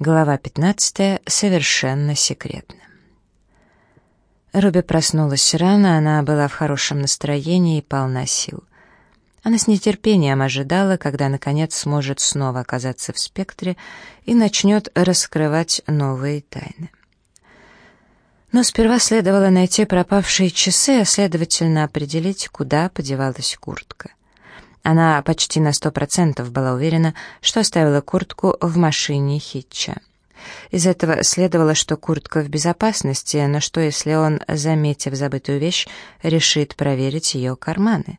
Глава 15. Совершенно секретно. Руби проснулась рано, она была в хорошем настроении и полна сил. Она с нетерпением ожидала, когда, наконец, сможет снова оказаться в спектре и начнет раскрывать новые тайны. Но сперва следовало найти пропавшие часы, а следовательно определить, куда подевалась куртка. Она почти на сто процентов была уверена, что оставила куртку в машине Хитча. Из этого следовало, что куртка в безопасности, но что если он, заметив забытую вещь, решит проверить ее карманы?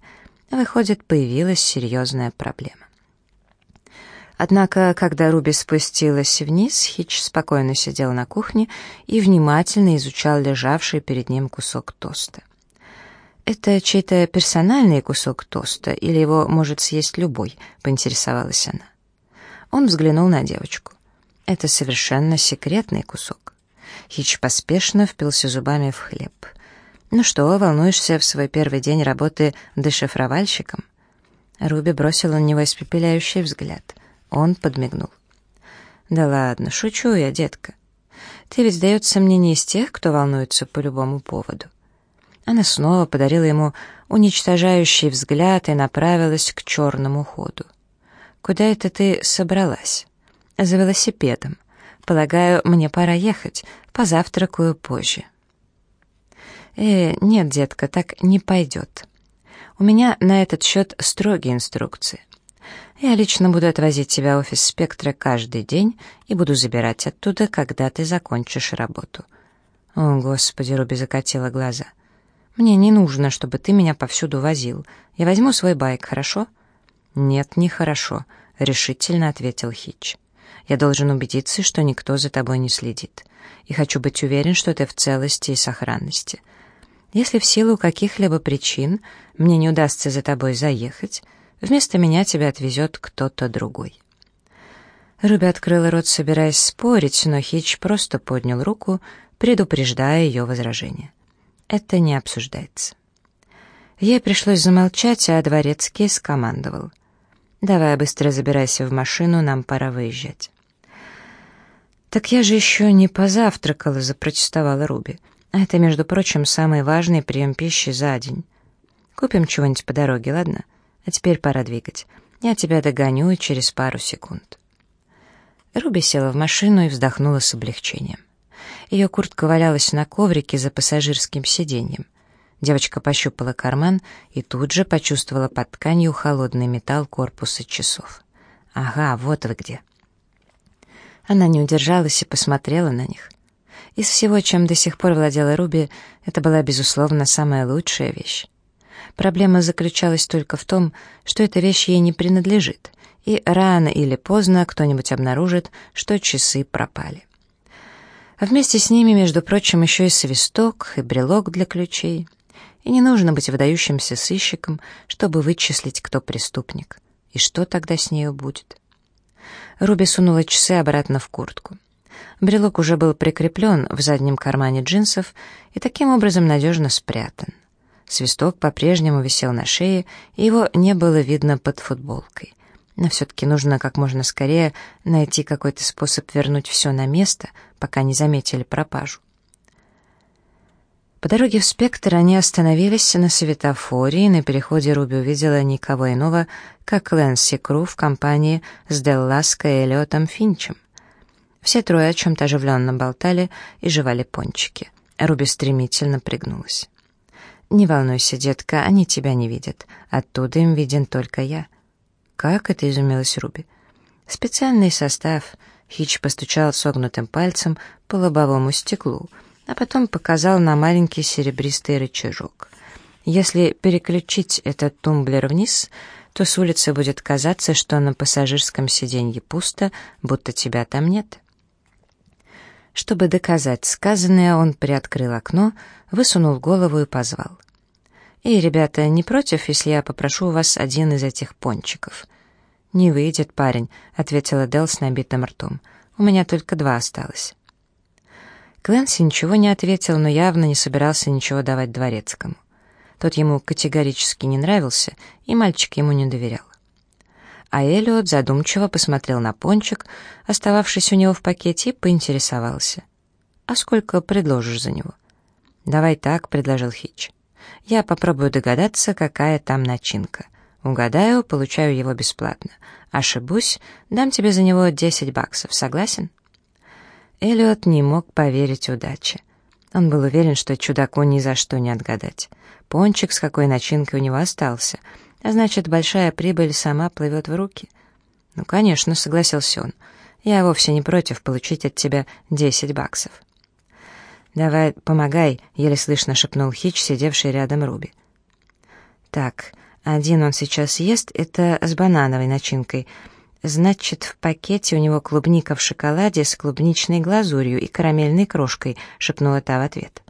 Выходит, появилась серьезная проблема. Однако, когда Руби спустилась вниз, Хитч спокойно сидел на кухне и внимательно изучал лежавший перед ним кусок тоста. «Это чей-то персональный кусок тоста, или его может съесть любой?» — поинтересовалась она. Он взглянул на девочку. «Это совершенно секретный кусок». Хич поспешно впился зубами в хлеб. «Ну что, волнуешься в свой первый день работы дешифровальщиком?» Руби бросила на него испепеляющий взгляд. Он подмигнул. «Да ладно, шучу я, детка. Ты ведь, сдается мне, не из тех, кто волнуется по любому поводу. Она снова подарила ему уничтожающий взгляд и направилась к черному ходу. «Куда это ты собралась?» «За велосипедом. Полагаю, мне пора ехать. Позавтракаю позже». «Э, нет, детка, так не пойдет. У меня на этот счет строгие инструкции. Я лично буду отвозить тебя в офис «Спектра» каждый день и буду забирать оттуда, когда ты закончишь работу». «О, Господи!» — Руби закатила глаза. Мне не нужно, чтобы ты меня повсюду возил. Я возьму свой байк, хорошо?» «Нет, нехорошо», — решительно ответил Хитч. «Я должен убедиться, что никто за тобой не следит. И хочу быть уверен, что ты в целости и сохранности. Если в силу каких-либо причин мне не удастся за тобой заехать, вместо меня тебя отвезет кто-то другой». Руби открыла рот, собираясь спорить, но Хитч просто поднял руку, предупреждая ее возражение это не обсуждается. Ей пришлось замолчать, а дворецкий скомандовал. «Давай быстро забирайся в машину, нам пора выезжать». «Так я же еще не позавтракала», — запротестовала Руби. «А это, между прочим, самый важный прием пищи за день. Купим чего-нибудь по дороге, ладно? А теперь пора двигать. Я тебя догоню через пару секунд». Руби села в машину и вздохнула с облегчением. Ее куртка валялась на коврике за пассажирским сиденьем. Девочка пощупала карман и тут же почувствовала под тканью холодный металл корпуса часов. «Ага, вот вы где». Она не удержалась и посмотрела на них. Из всего, чем до сих пор владела Руби, это была, безусловно, самая лучшая вещь. Проблема заключалась только в том, что эта вещь ей не принадлежит, и рано или поздно кто-нибудь обнаружит, что часы пропали. А вместе с ними, между прочим, еще и свисток, и брелок для ключей. И не нужно быть выдающимся сыщиком, чтобы вычислить, кто преступник. И что тогда с нею будет? Руби сунула часы обратно в куртку. Брелок уже был прикреплен в заднем кармане джинсов и таким образом надежно спрятан. Свисток по-прежнему висел на шее, и его не было видно под футболкой. Но все-таки нужно как можно скорее найти какой-то способ вернуть все на место, пока не заметили пропажу. По дороге в «Спектр» они остановились на светофоре, и на переходе Руби увидела никого иного, как Лэнси Кру в компании с Делласко и Эллиотом Финчем. Все трое о чем-то оживленно болтали и жевали пончики. Руби стремительно пригнулась. «Не волнуйся, детка, они тебя не видят. Оттуда им виден только я». «Как это?» — изумилась Руби. «Специальный состав». Хич постучал согнутым пальцем по лобовому стеклу, а потом показал на маленький серебристый рычажок. Если переключить этот тумблер вниз, то с улицы будет казаться, что на пассажирском сиденье пусто, будто тебя там нет. Чтобы доказать сказанное, он приоткрыл окно, высунул голову и позвал. «Эй, ребята, не против, если я попрошу у вас один из этих пончиков?» «Не выйдет, парень», — ответила Дел с набитым ртом. «У меня только два осталось». Кленси ничего не ответил, но явно не собирался ничего давать дворецкому. Тот ему категорически не нравился, и мальчик ему не доверял. а Эллиот задумчиво посмотрел на пончик, остававшийся у него в пакете, и поинтересовался. «А сколько предложишь за него?» «Давай так», — предложил Хитч. «Я попробую догадаться, какая там начинка. Угадаю, получаю его бесплатно. Ошибусь, дам тебе за него 10 баксов. Согласен?» Эллиот не мог поверить удаче. Он был уверен, что чудаку ни за что не отгадать. Пончик с какой начинкой у него остался, а значит, большая прибыль сама плывет в руки. «Ну, конечно», — согласился он, — «я вовсе не против получить от тебя десять баксов». «Давай, помогай», — еле слышно шепнул Хич, сидевший рядом Руби. «Так, один он сейчас ест, это с банановой начинкой. Значит, в пакете у него клубника в шоколаде с клубничной глазурью и карамельной крошкой», — шепнула та в ответ.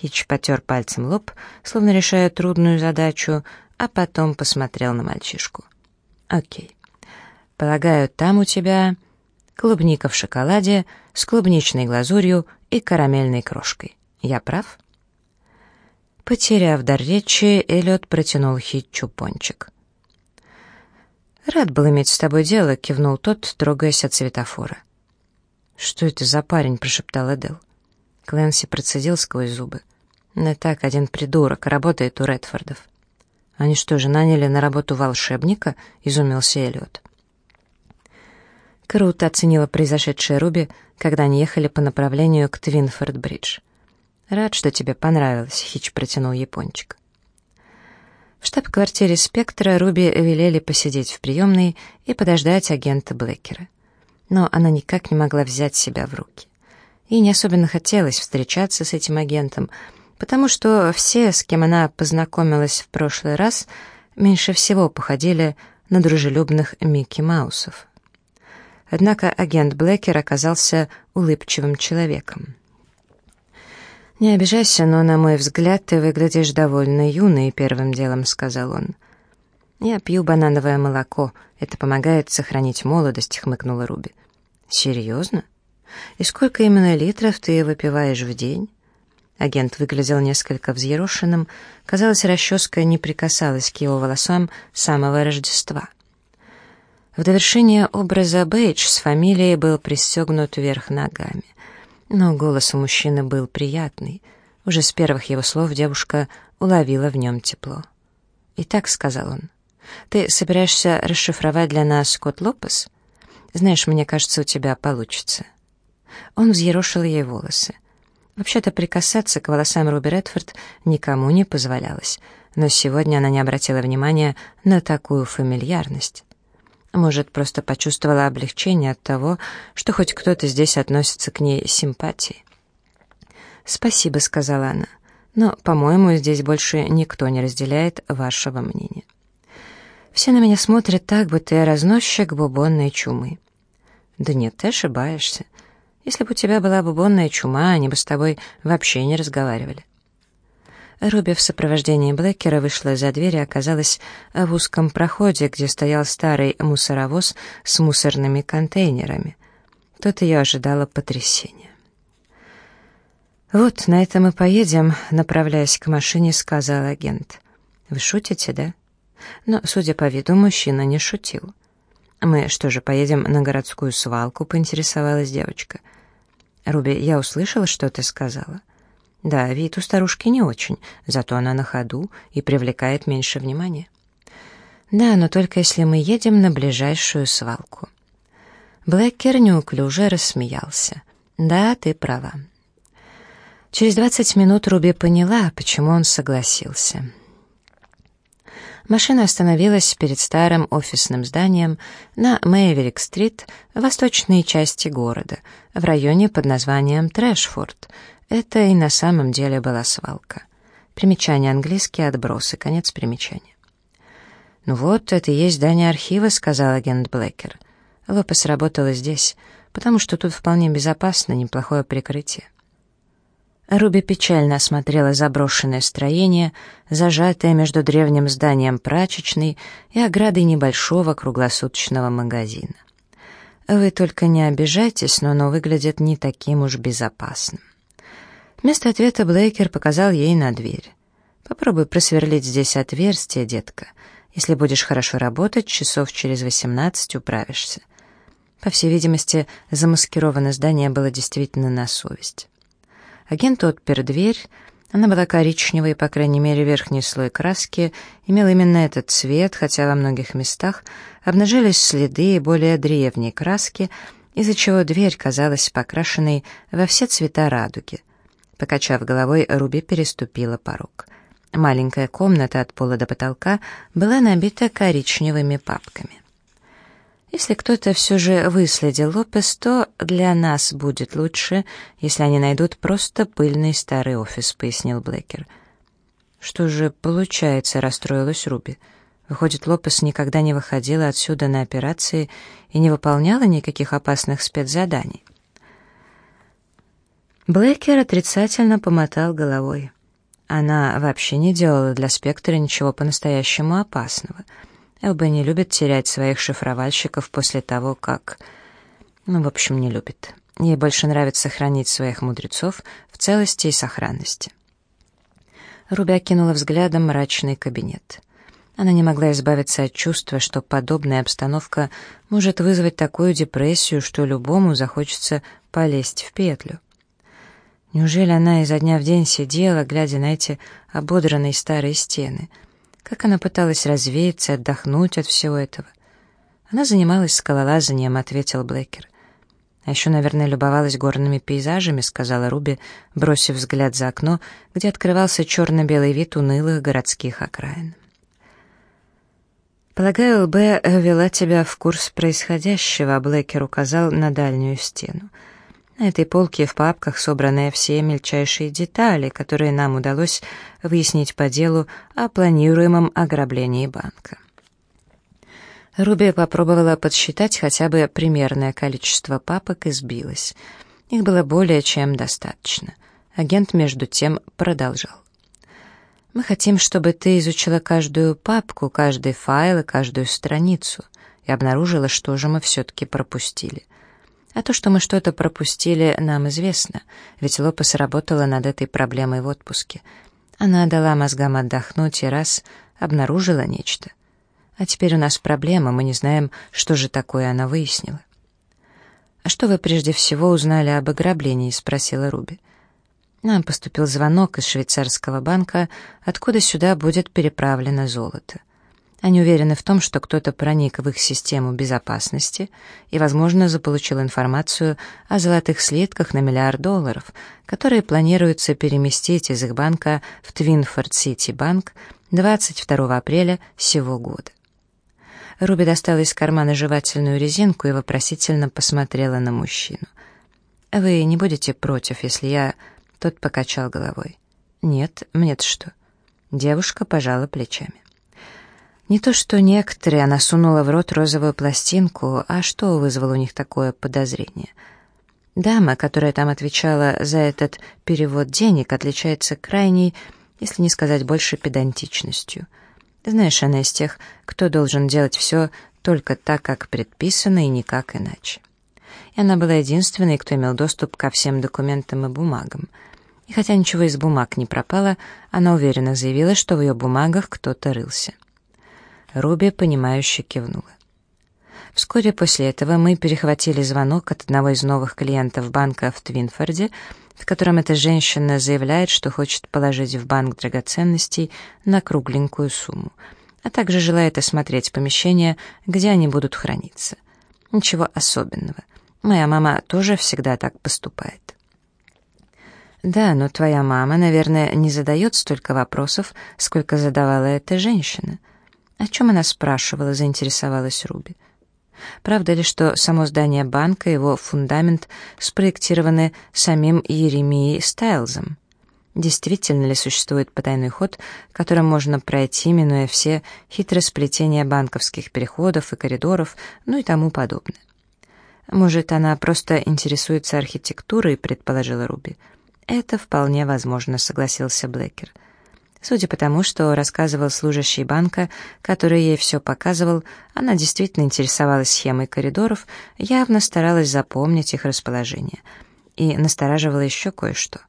Хич потер пальцем лоб, словно решая трудную задачу, а потом посмотрел на мальчишку. «Окей. Полагаю, там у тебя клубника в шоколаде с клубничной глазурью и карамельной крошкой. Я прав?» Потеряв дар речи, Эллиот протянул Хитчу пончик. «Рад был иметь с тобой дело», — кивнул тот, трогаясь от светофора. «Что это за парень?» — прошептал Эдел. Клэнси процедил сквозь зубы. «Не так один придурок, работает у Редфордов». «Они что же, наняли на работу волшебника?» — изумился Эллиот. Круто оценила произошедшее Руби, когда они ехали по направлению к Твинфорд-бридж. «Рад, что тебе понравилось», — Хич протянул япончик. В штаб-квартире «Спектра» Руби велели посидеть в приемной и подождать агента Блэкера. Но она никак не могла взять себя в руки. И не особенно хотелось встречаться с этим агентом — потому что все, с кем она познакомилась в прошлый раз, меньше всего походили на дружелюбных Микки Маусов. Однако агент Блэкер оказался улыбчивым человеком. «Не обижайся, но, на мой взгляд, ты выглядишь довольно юной», — первым делом сказал он. «Я пью банановое молоко. Это помогает сохранить молодость», — хмыкнула Руби. «Серьезно? И сколько именно литров ты выпиваешь в день?» Агент выглядел несколько взъерошенным, казалось, расческа не прикасалась к его волосам с самого Рождества. В довершение образа Бейдж с фамилией был пристегнут вверх ногами. Но голос у мужчины был приятный. Уже с первых его слов девушка уловила в нем тепло. «Итак», — сказал он, — «ты собираешься расшифровать для нас код Лопес? Знаешь, мне кажется, у тебя получится». Он взъерошил ей волосы. Вообще-то прикасаться к волосам Руби Редфорд никому не позволялось, но сегодня она не обратила внимания на такую фамильярность. Может, просто почувствовала облегчение от того, что хоть кто-то здесь относится к ней с симпатией. «Спасибо», — сказала она, — «но, по-моему, здесь больше никто не разделяет вашего мнения. Все на меня смотрят так, будто я разносчик бубонной чумы». «Да нет, ты ошибаешься. Если бы у тебя была бубонная чума, они бы с тобой вообще не разговаривали». Руби в сопровождении Блэкера вышла за дверь и оказалась в узком проходе, где стоял старый мусоровоз с мусорными контейнерами. Тут ее ожидало потрясение. «Вот, на это мы поедем», — направляясь к машине, сказал агент. «Вы шутите, да?» Но, судя по виду, мужчина не шутил. «Мы что же, поедем на городскую свалку?» — поинтересовалась девочка. — «Руби, я услышала, что ты сказала». «Да, вид у старушки не очень, зато она на ходу и привлекает меньше внимания». «Да, но только если мы едем на ближайшую свалку». Блэкер неуклюже рассмеялся. «Да, ты права». Через двадцать минут Руби поняла, почему он согласился. Машина остановилась перед старым офисным зданием на Мэйверик-стрит в восточной части города, в районе под названием Трэшфорд. Это и на самом деле была свалка. Примечание английские отбросы, конец примечания. «Ну вот, это и есть здание архива», — сказал агент Блэкер. Лопес работала здесь, потому что тут вполне безопасно, неплохое прикрытие. Руби печально осмотрела заброшенное строение, зажатое между древним зданием прачечной и оградой небольшого круглосуточного магазина. Вы только не обижайтесь, но оно выглядит не таким уж безопасным. Вместо ответа Блейкер показал ей на дверь. «Попробуй просверлить здесь отверстие, детка. Если будешь хорошо работать, часов через 18 управишься. По всей видимости, замаскированное здание было действительно на совесть. Агент отпер дверь, она была коричневой, по крайней мере, верхний слой краски имел именно этот цвет, хотя во многих местах обнажились следы более древней краски, из-за чего дверь казалась покрашенной во все цвета радуги. Покачав головой, Руби переступила порог. Маленькая комната от пола до потолка была набита коричневыми папками. Если кто-то все же выследил Лопес, то для нас будет лучше, если они найдут просто пыльный старый офис», — пояснил Блэкер. «Что же получается?» — расстроилась Руби. «Выходит, Лопес никогда не выходила отсюда на операции и не выполняла никаких опасных спецзаданий». Блэкер отрицательно помотал головой. Она вообще не делала для спектра ничего по-настоящему опасного. Элба не любит терять своих шифровальщиков после того, как... Ну, в общем, не любит. Ей больше нравится хранить своих мудрецов в целости и сохранности. Руби окинула взглядом мрачный кабинет. Она не могла избавиться от чувства, что подобная обстановка может вызвать такую депрессию, что любому захочется полезть в петлю. Неужели она изо дня в день сидела, глядя на эти ободранные старые стены? Как она пыталась развеяться, отдохнуть от всего этого? Она занималась скалолазанием, ответил Блэкер. А еще, наверное, любовалась горными пейзажами, сказала Руби, бросив взгляд за окно, где открывался черно-белый вид унылых городских окраин. «Полагаю, ЛБ вела тебя в курс происходящего», — Блэкер указал на дальнюю стену. На этой полке в папках собраны все мельчайшие детали, которые нам удалось выяснить по делу о планируемом ограблении банка. Руби попробовала подсчитать хотя бы примерное количество папок и сбилась. Их было более чем достаточно. Агент, между тем, продолжал. «Мы хотим, чтобы ты изучила каждую папку, каждый файл и каждую страницу, и обнаружила, что же мы все-таки пропустили». А то, что мы что-то пропустили, нам известно, ведь Лопес работала над этой проблемой в отпуске. Она дала мозгам отдохнуть и раз обнаружила нечто. А теперь у нас проблема, мы не знаем, что же такое она выяснила. «А что вы прежде всего узнали об ограблении?» — спросила Руби. Нам поступил звонок из швейцарского банка, откуда сюда будет переправлено золото. Они уверены в том, что кто-то проник в их систему безопасности и, возможно, заполучил информацию о золотых слитках на миллиард долларов, которые планируется переместить из их банка в Твинфорд Сити Банк 22 апреля сего года. Руби достала из кармана жевательную резинку и вопросительно посмотрела на мужчину. «Вы не будете против, если я...» Тот покачал головой. «Нет, мне-то что?» Девушка пожала плечами. Не то что некоторые, она сунула в рот розовую пластинку, а что вызвало у них такое подозрение? Дама, которая там отвечала за этот перевод денег, отличается крайней, если не сказать больше, педантичностью. Знаешь, она из тех, кто должен делать все только так, как предписано, и никак иначе. И она была единственной, кто имел доступ ко всем документам и бумагам. И хотя ничего из бумаг не пропало, она уверенно заявила, что в ее бумагах кто-то рылся. Руби, понимающе кивнула. Вскоре после этого мы перехватили звонок от одного из новых клиентов банка в Твинфорде, в котором эта женщина заявляет, что хочет положить в банк драгоценностей на кругленькую сумму, а также желает осмотреть помещение, где они будут храниться. Ничего особенного. Моя мама тоже всегда так поступает. Да, но твоя мама, наверное, не задает столько вопросов, сколько задавала эта женщина — «О чем она спрашивала?» — заинтересовалась Руби. «Правда ли, что само здание банка и его фундамент спроектированы самим Еремией Стайлзом? Действительно ли существует потайной ход, которым можно пройти, минуя все хитросплетения банковских переходов и коридоров, ну и тому подобное?» «Может, она просто интересуется архитектурой?» — предположила Руби. «Это вполне возможно», — согласился Блэкер. Судя по тому, что рассказывал служащий банка, который ей все показывал, она действительно интересовалась схемой коридоров, явно старалась запомнить их расположение. И настораживала еще кое-что.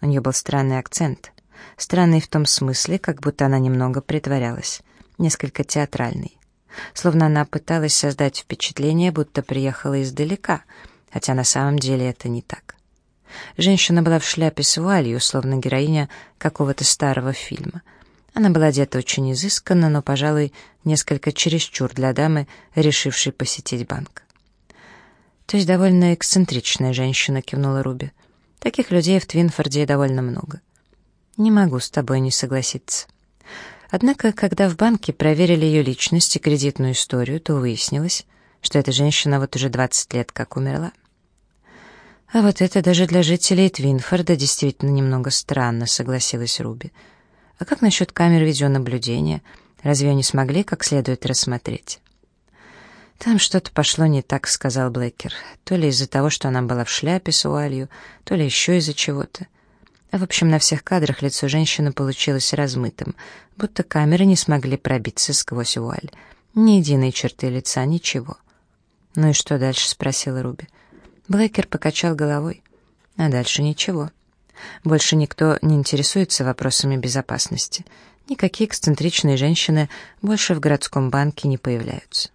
У нее был странный акцент. Странный в том смысле, как будто она немного притворялась. несколько театральный. Словно она пыталась создать впечатление, будто приехала издалека, хотя на самом деле это не так. Женщина была в шляпе с вуалью, словно героиня какого-то старого фильма. Она была одета очень изысканно, но, пожалуй, несколько чересчур для дамы, решившей посетить банк. «То есть довольно эксцентричная женщина», — кивнула Руби. «Таких людей в Твинфорде довольно много». «Не могу с тобой не согласиться». Однако, когда в банке проверили ее личность и кредитную историю, то выяснилось, что эта женщина вот уже 20 лет как умерла. А вот это даже для жителей Твинфорда действительно немного странно, согласилась Руби. А как насчет камер видеонаблюдения? Разве они смогли как следует рассмотреть? «Там что-то пошло не так», — сказал Блэкер. «То ли из-за того, что она была в шляпе с вуалью, то ли еще из-за чего-то. А в общем, на всех кадрах лицо женщины получилось размытым, будто камеры не смогли пробиться сквозь вуаль. Ни единой черты лица, ничего». «Ну и что дальше?» — спросила Руби. Блэкер покачал головой. «А дальше ничего. Больше никто не интересуется вопросами безопасности. Никакие эксцентричные женщины больше в городском банке не появляются».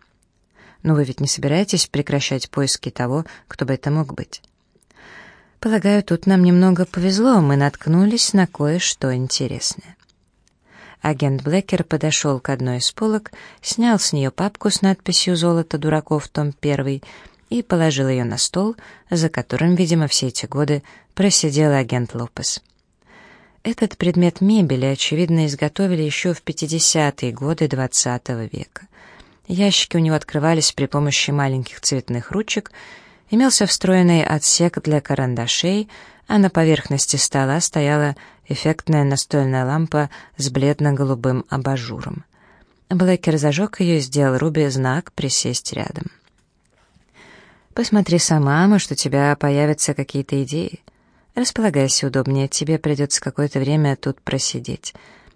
Но вы ведь не собираетесь прекращать поиски того, кто бы это мог быть? Полагаю, тут нам немного повезло, мы наткнулись на кое-что интересное. Агент Блэкер подошел к одной из полок, снял с нее папку с надписью «Золото дураков, том 1» и положил ее на стол, за которым, видимо, все эти годы просидел агент Лопес. Этот предмет мебели, очевидно, изготовили еще в 50-е годы XX -го века. Ящики у него открывались при помощи маленьких цветных ручек, имелся встроенный отсек для карандашей, а на поверхности стола стояла эффектная настольная лампа с бледно-голубым абажуром. Блэкер зажег ее и сделал Руби знак «Присесть рядом». «Посмотри сама, может, у тебя появятся какие-то идеи. Располагайся удобнее, тебе придется какое-то время тут просидеть.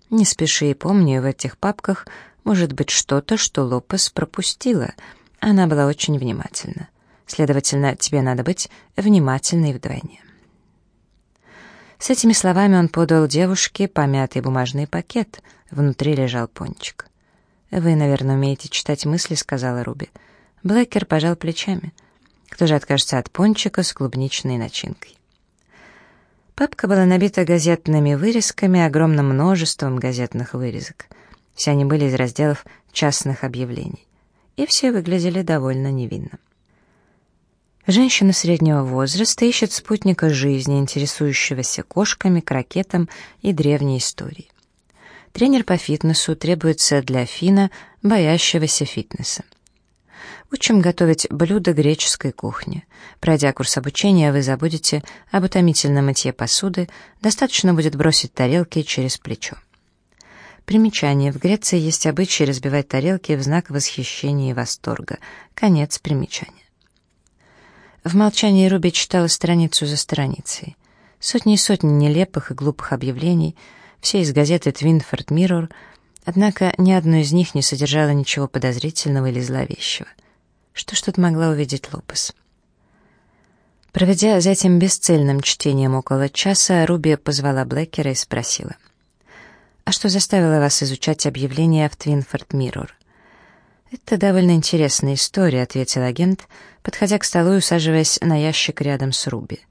Не спеши и помни, в этих папках — может быть, что-то, что Лопес пропустила. Она была очень внимательна. Следовательно, тебе надо быть внимательной вдвойне. С этими словами он подал девушке помятый бумажный пакет. Внутри лежал пончик. «Вы, наверное, умеете читать мысли», — сказала Руби. Блэкер пожал плечами. Кто же откажется от пончика с клубничной начинкой? Папка была набита газетными вырезками, огромным множеством газетных вырезок — все они были из разделов частных объявлений. И все выглядели довольно невинно. Женщина среднего возраста ищет спутника жизни, интересующегося кошками, крокетом и древней историей. Тренер по фитнесу требуется для Фина, боящегося фитнеса. Учим готовить блюда греческой кухни. Пройдя курс обучения, вы забудете об утомительном мытье посуды, достаточно будет бросить тарелки через плечо. Примечание. В Греции есть обычай разбивать тарелки в знак восхищения и восторга. Конец примечания. В молчании Руби читала страницу за страницей. Сотни и сотни нелепых и глупых объявлений, все из газеты «Твинфорд Миррор», однако ни одно из них не содержало ничего подозрительного или зловещего. Что ж тут могла увидеть Лопес? Проведя за этим бесцельным чтением около часа, Руби позвала Блэкера и спросила — «А что заставило вас изучать объявления в Твинфорд Миррор?» «Это довольно интересная история», — ответил агент, подходя к столу и усаживаясь на ящик рядом с Руби.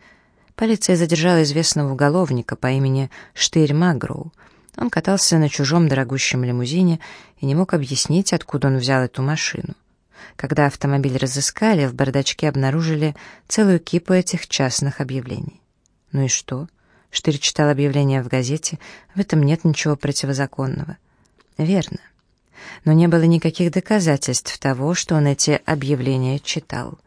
Полиция задержала известного уголовника по имени Штырь Магроу. Он катался на чужом дорогущем лимузине и не мог объяснить, откуда он взял эту машину. Когда автомобиль разыскали, в бардачке обнаружили целую кипу этих частных объявлений. Ну и что? Штырь читал объявление в газете, в этом нет ничего противозаконного. Верно. Но не было никаких доказательств того, что он эти объявления читал.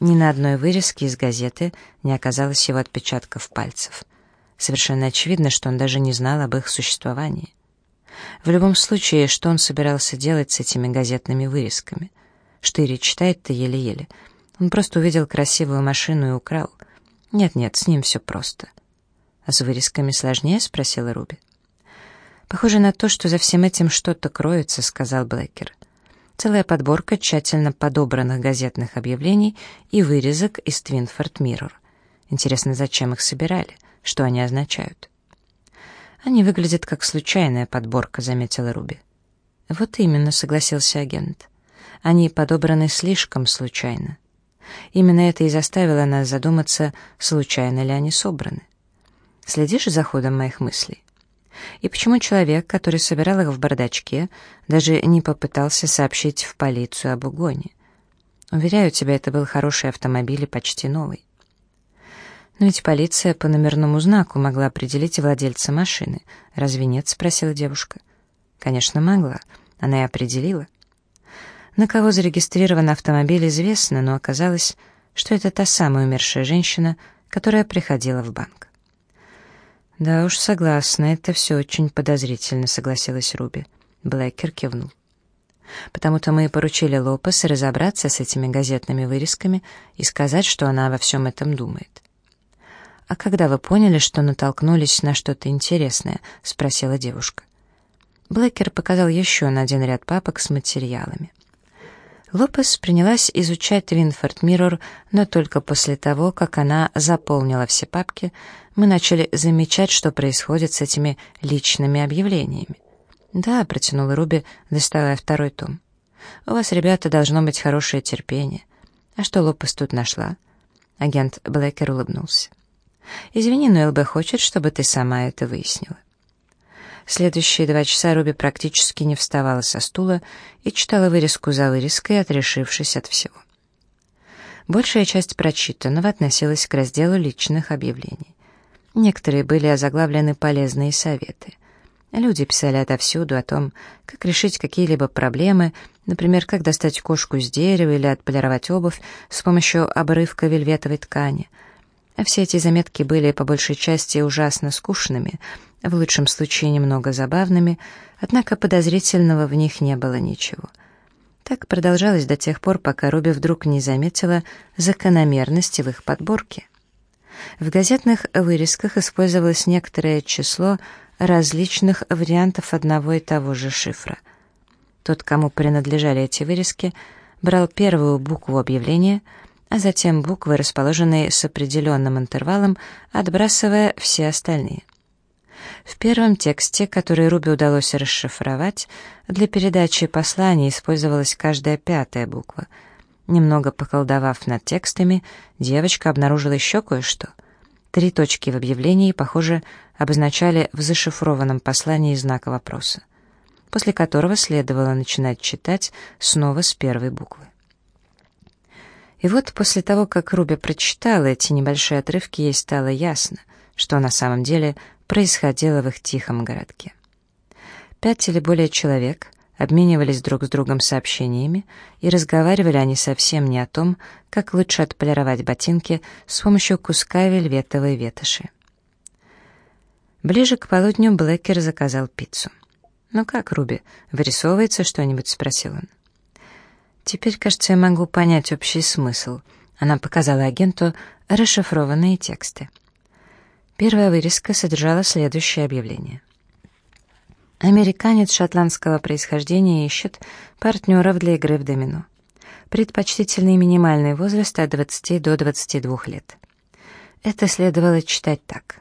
Ни на одной вырезке из газеты не оказалось его отпечатков пальцев. Совершенно очевидно, что он даже не знал об их существовании. В любом случае, что он собирался делать с этими газетными вырезками? Штырь читает-то еле-еле. Он просто увидел красивую машину и украл. Нет-нет, с ним все просто. «А с вырезками сложнее?» — спросила Руби. «Похоже на то, что за всем этим что-то кроется», — сказал Блэкер. Целая подборка тщательно подобранных газетных объявлений и вырезок из Твинфорд Миррор. Интересно, зачем их собирали? Что они означают? «Они выглядят как случайная подборка», — заметила Руби. Вот именно, согласился агент. Они подобраны слишком случайно. Именно это и заставило нас задуматься, случайно ли они собраны. Следишь за ходом моих мыслей? И почему человек, который собирал их в бардачке, даже не попытался сообщить в полицию об угоне? Уверяю тебя, это был хороший автомобиль и почти новый. Но ведь полиция по номерному знаку могла определить владельца машины. Разве нет? спросила девушка. Конечно, могла. Она и определила. На кого зарегистрирован автомобиль, известно, но оказалось, что это та самая умершая женщина, которая приходила в банк. «Да уж, согласна, это все очень подозрительно», — согласилась Руби. Блэкер кивнул. «Потому-то мы поручили Лопес разобраться с этими газетными вырезками и сказать, что она во всем этом думает». «А когда вы поняли, что натолкнулись на что-то интересное?» — спросила девушка. Блэкер показал еще на один ряд папок с материалами. Лопес принялась изучать Винфорд Миррор, но только после того, как она заполнила все папки, мы начали замечать, что происходит с этими личными объявлениями. «Да», — протянула Руби, доставая второй том. «У вас, ребята, должно быть хорошее терпение. А что Лопес тут нашла?» Агент Блэкер улыбнулся. «Извини, но ЛБ хочет, чтобы ты сама это выяснила». Следующие два часа Руби практически не вставала со стула и читала вырезку за вырезкой, отрешившись от всего. Большая часть прочитанного относилась к разделу личных объявлений. Некоторые были озаглавлены «Полезные советы». Люди писали отовсюду о том, как решить какие-либо проблемы, например, как достать кошку из дерева или отполировать обувь с помощью обрывка вельветовой ткани. А все эти заметки были по большей части ужасно скучными — в лучшем случае немного забавными, однако подозрительного в них не было ничего. Так продолжалось до тех пор, пока Руби вдруг не заметила закономерности в их подборке. В газетных вырезках использовалось некоторое число различных вариантов одного и того же шифра. Тот, кому принадлежали эти вырезки, брал первую букву объявления, а затем буквы, расположенные с определенным интервалом, отбрасывая все остальные — в первом тексте, который Руби удалось расшифровать, для передачи послания использовалась каждая пятая буква. Немного поколдовав над текстами, девочка обнаружила еще кое-что. Три точки в объявлении, похоже, обозначали в зашифрованном послании знак вопроса, после которого следовало начинать читать снова с первой буквы. И вот после того, как Руби прочитала эти небольшие отрывки, ей стало ясно, что на самом деле происходило в их тихом городке. Пять или более человек обменивались друг с другом сообщениями, и разговаривали они совсем не о том, как лучше отполировать ботинки с помощью куска вельветовой ветоши. Ближе к полудню Блэкер заказал пиццу. «Ну как, Руби, вырисовывается что-нибудь?» — спросил он. «Теперь, кажется, я могу понять общий смысл». Она показала агенту расшифрованные тексты. Первая вырезка содержала следующее объявление. Американец шотландского происхождения ищет партнеров для игры в домино. Предпочтительный минимальный возраст от 20 до 22 лет. Это следовало читать так.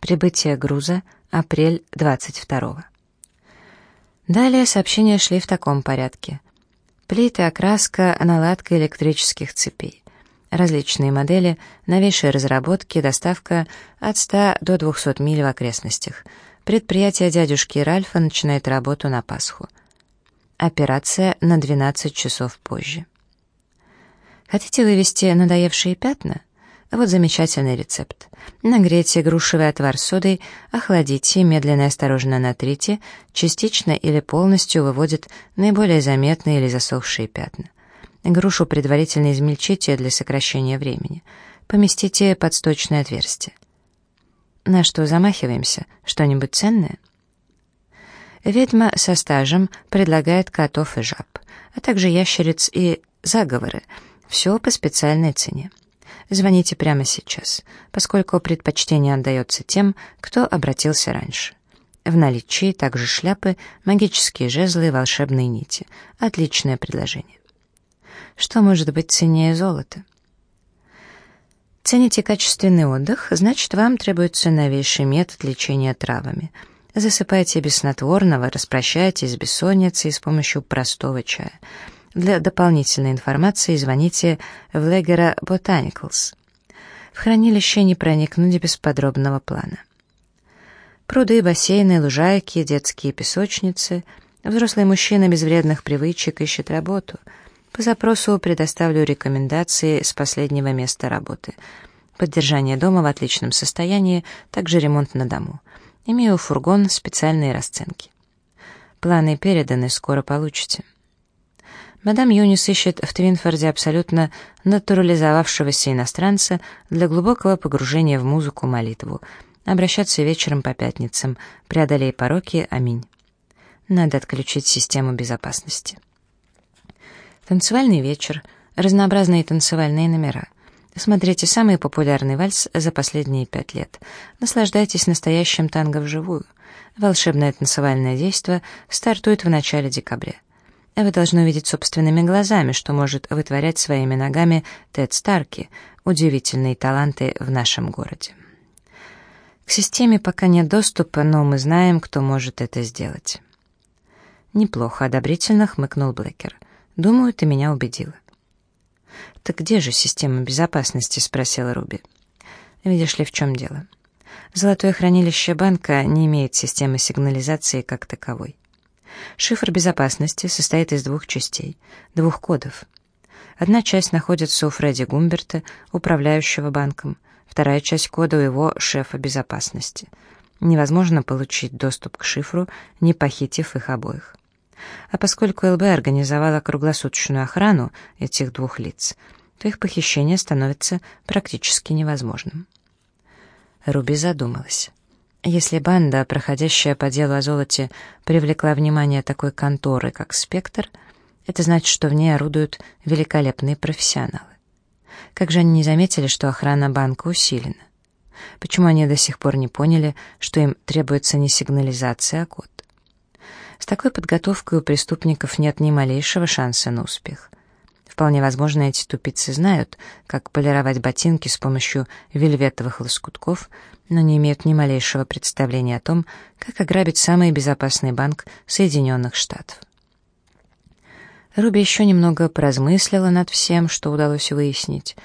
Прибытие груза, апрель 22 Далее сообщения шли в таком порядке. Плиты, окраска, наладка электрических цепей различные модели, новейшие разработки, доставка от 100 до 200 миль в окрестностях. Предприятие дядюшки Ральфа начинает работу на Пасху. Операция на 12 часов позже. Хотите вывести надоевшие пятна? Вот замечательный рецепт. Нагрейте грушевый отвар содой, охладите, медленно и осторожно натрите, частично или полностью выводит наиболее заметные или засохшие пятна. Грушу предварительно измельчите для сокращения времени. Поместите под сточное отверстие. На что замахиваемся? Что-нибудь ценное? Ведьма со стажем предлагает котов и жаб, а также ящериц и заговоры. Все по специальной цене. Звоните прямо сейчас, поскольку предпочтение отдается тем, кто обратился раньше. В наличии также шляпы, магические жезлы и волшебные нити. Отличное предложение. Что может быть ценнее золота? Цените качественный отдых, значит, вам требуется новейший метод лечения травами. Засыпайте без снотворного, распрощайтесь с бессонницей с помощью простого чая. Для дополнительной информации звоните в Легера Botanicals. В хранилище не проникнуть без подробного плана. Пруды, бассейны, лужайки, детские песочницы. Взрослый мужчина без вредных привычек ищет работу. По запросу предоставлю рекомендации с последнего места работы. Поддержание дома в отличном состоянии, также ремонт на дому. Имею фургон, специальные расценки. Планы переданы, скоро получите. Мадам Юнис ищет в Твинфорде абсолютно натурализовавшегося иностранца для глубокого погружения в музыку-молитву. Обращаться вечером по пятницам. Преодолей пороки. Аминь. Надо отключить систему безопасности. Танцевальный вечер. Разнообразные танцевальные номера. Смотрите самый популярный вальс за последние пять лет. Наслаждайтесь настоящим танго вживую. Волшебное танцевальное действо стартует в начале декабря. Вы должны увидеть собственными глазами, что может вытворять своими ногами Тед Старки, удивительные таланты в нашем городе. К системе пока нет доступа, но мы знаем, кто может это сделать. Неплохо, одобрительно хмыкнул Блэкер. Думаю, ты меня убедила. Так где же система безопасности, спросила Руби. Видишь ли, в чем дело? Золотое хранилище банка не имеет системы сигнализации как таковой. Шифр безопасности состоит из двух частей, двух кодов. Одна часть находится у Фредди Гумберта, управляющего банком, вторая часть кода у его шефа безопасности. Невозможно получить доступ к шифру, не похитив их обоих. А поскольку ЛБ организовала круглосуточную охрану этих двух лиц, то их похищение становится практически невозможным. Руби задумалась. Если банда, проходящая по делу о золоте, привлекла внимание такой конторы, как «Спектр», это значит, что в ней орудуют великолепные профессионалы. Как же они не заметили, что охрана банка усилена? Почему они до сих пор не поняли, что им требуется не сигнализация, а код? С такой подготовкой у преступников нет ни малейшего шанса на успех. Вполне возможно, эти тупицы знают, как полировать ботинки с помощью вельветовых лоскутков, но не имеют ни малейшего представления о том, как ограбить самый безопасный банк Соединенных Штатов. Руби еще немного поразмыслила над всем, что удалось выяснить.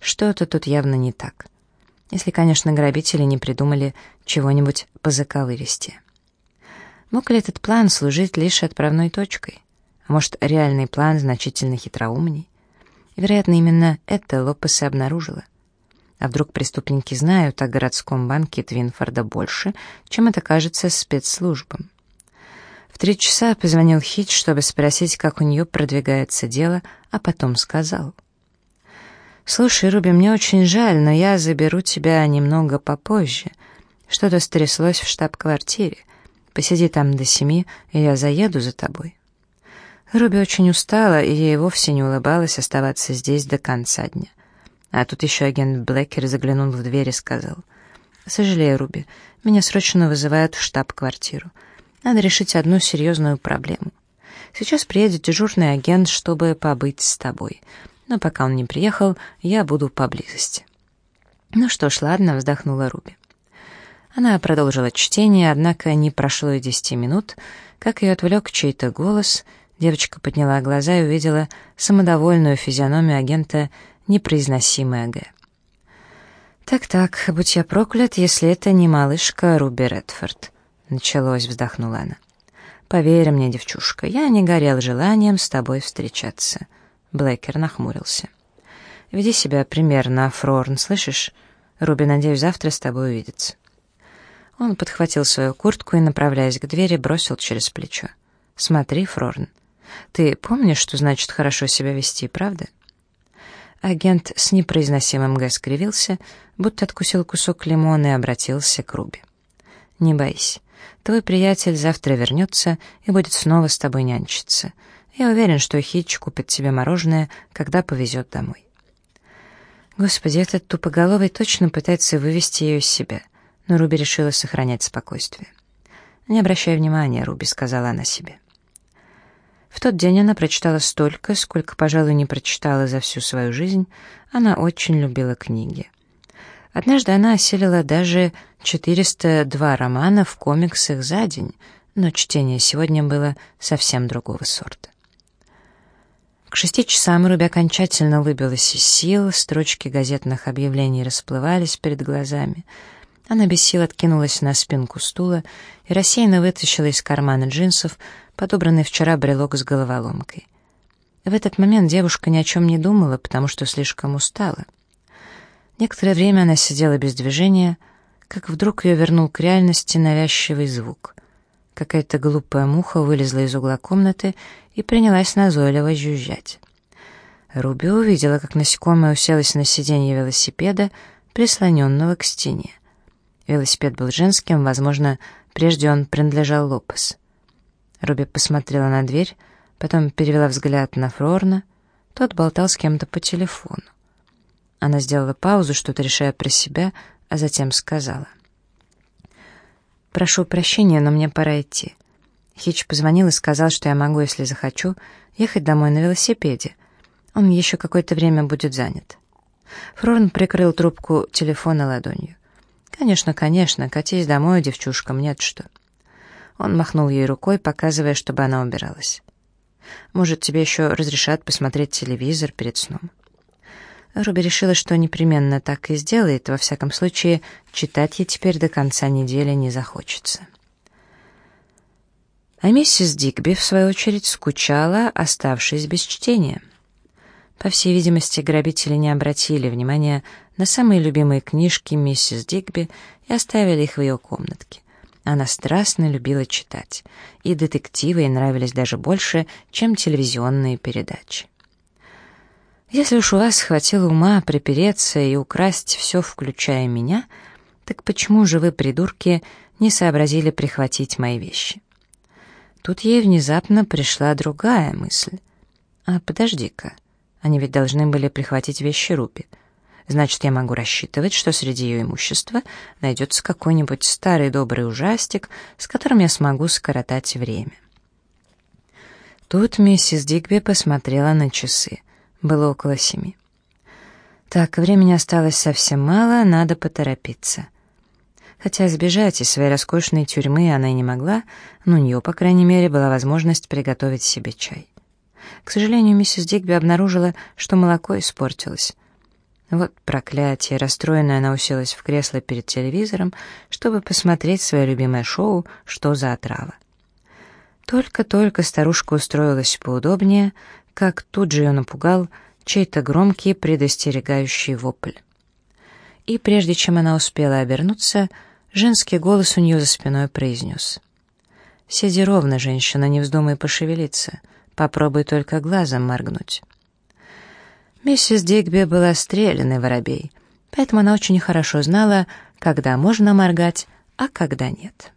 Что-то тут явно не так. Если, конечно, грабители не придумали чего-нибудь по заковыристе. Мог ли этот план служить лишь отправной точкой? А может, реальный план значительно хитроумней? Вероятно, именно это Лопеса обнаружила. А вдруг преступники знают о городском банке Твинфорда больше, чем это кажется спецслужбам? В три часа позвонил Хитч, чтобы спросить, как у нее продвигается дело, а потом сказал. «Слушай, Руби, мне очень жаль, но я заберу тебя немного попозже. Что-то стряслось в штаб-квартире. Посиди там до семи, и я заеду за тобой». Руби очень устала, и ей вовсе не улыбалось оставаться здесь до конца дня. А тут еще агент Блэкер заглянул в дверь и сказал, «Сожалею, Руби, меня срочно вызывают в штаб-квартиру. Надо решить одну серьезную проблему. Сейчас приедет дежурный агент, чтобы побыть с тобой. Но пока он не приехал, я буду поблизости». «Ну что ж, ладно», — вздохнула Руби. Она продолжила чтение, однако не прошло и десяти минут, как ее отвлек чей-то голос — Девочка подняла глаза и увидела самодовольную физиономию агента непроизносимая Г. «Так-так, будь я проклят, если это не малышка Руби Редфорд», — началось, вздохнула она. «Поверь мне, девчушка, я не горел желанием с тобой встречаться». Блэкер нахмурился. «Веди себя примерно, Фрорн, слышишь? Руби, надеюсь, завтра с тобой увидеться». Он подхватил свою куртку и, направляясь к двери, бросил через плечо. «Смотри, Фрорн, ты помнишь, что значит хорошо себя вести, правда?» Агент с непроизносимым Г скривился, будто откусил кусок лимона и обратился к Руби. «Не бойся. Твой приятель завтра вернется и будет снова с тобой нянчиться. Я уверен, что Хитч купит тебе мороженое, когда повезет домой». Господи, этот тупоголовый точно пытается вывести ее из себя, но Руби решила сохранять спокойствие. «Не обращай внимания, Руби», — сказала она себе. В тот день она прочитала столько, сколько, пожалуй, не прочитала за всю свою жизнь. Она очень любила книги. Однажды она осилила даже 402 романа в комиксах за день, но чтение сегодня было совсем другого сорта. К шести часам Руби окончательно выбилась из сил, строчки газетных объявлений расплывались перед глазами. Она без сил откинулась на спинку стула и рассеянно вытащила из кармана джинсов подобранный вчера брелок с головоломкой. В этот момент девушка ни о чем не думала, потому что слишком устала. Некоторое время она сидела без движения, как вдруг ее вернул к реальности навязчивый звук. Какая-то глупая муха вылезла из угла комнаты и принялась назойливо жужжать. Руби увидела, как насекомое уселось на сиденье велосипеда, прислоненного к стене. Велосипед был женским, возможно, прежде он принадлежал Лопес. Руби посмотрела на дверь, потом перевела взгляд на Фрорна. Тот болтал с кем-то по телефону. Она сделала паузу, что-то решая про себя, а затем сказала. «Прошу прощения, но мне пора идти». Хич позвонил и сказал, что я могу, если захочу, ехать домой на велосипеде. Он еще какое-то время будет занят. Фрорн прикрыл трубку телефона ладонью. «Конечно, конечно, катись домой, девчушка, мне-то что». Он махнул ей рукой, показывая, чтобы она убиралась. «Может, тебе еще разрешат посмотреть телевизор перед сном?» Руби решила, что непременно так и сделает, во всяком случае, читать ей теперь до конца недели не захочется. А миссис Дигби, в свою очередь, скучала, оставшись без чтения. По всей видимости, грабители не обратили внимания на самые любимые книжки миссис Дигби и оставили их в ее комнатке. Она страстно любила читать, и детективы ей нравились даже больше, чем телевизионные передачи. Если уж у вас хватило ума припереться и украсть все, включая меня, так почему же вы, придурки, не сообразили прихватить мои вещи? Тут ей внезапно пришла другая мысль. А подожди-ка, они ведь должны были прихватить вещи Руби. Значит, я могу рассчитывать, что среди ее имущества найдется какой-нибудь старый добрый ужастик, с которым я смогу скоротать время. Тут миссис Дигби посмотрела на часы. Было около семи. Так, времени осталось совсем мало, надо поторопиться. Хотя сбежать из своей роскошной тюрьмы она и не могла, но у нее, по крайней мере, была возможность приготовить себе чай. К сожалению, миссис Дигби обнаружила, что молоко испортилось. Вот проклятие, расстроенная она уселась в кресло перед телевизором, чтобы посмотреть свое любимое шоу «Что за отрава?». Только-только старушка устроилась поудобнее, как тут же ее напугал чей-то громкий предостерегающий вопль. И прежде чем она успела обернуться, женский голос у нее за спиной произнес. «Сиди ровно, женщина, не вздумай пошевелиться. Попробуй только глазом моргнуть». Миссис Дигби была стрелянный воробей, поэтому она очень хорошо знала, когда можно моргать, а когда нет.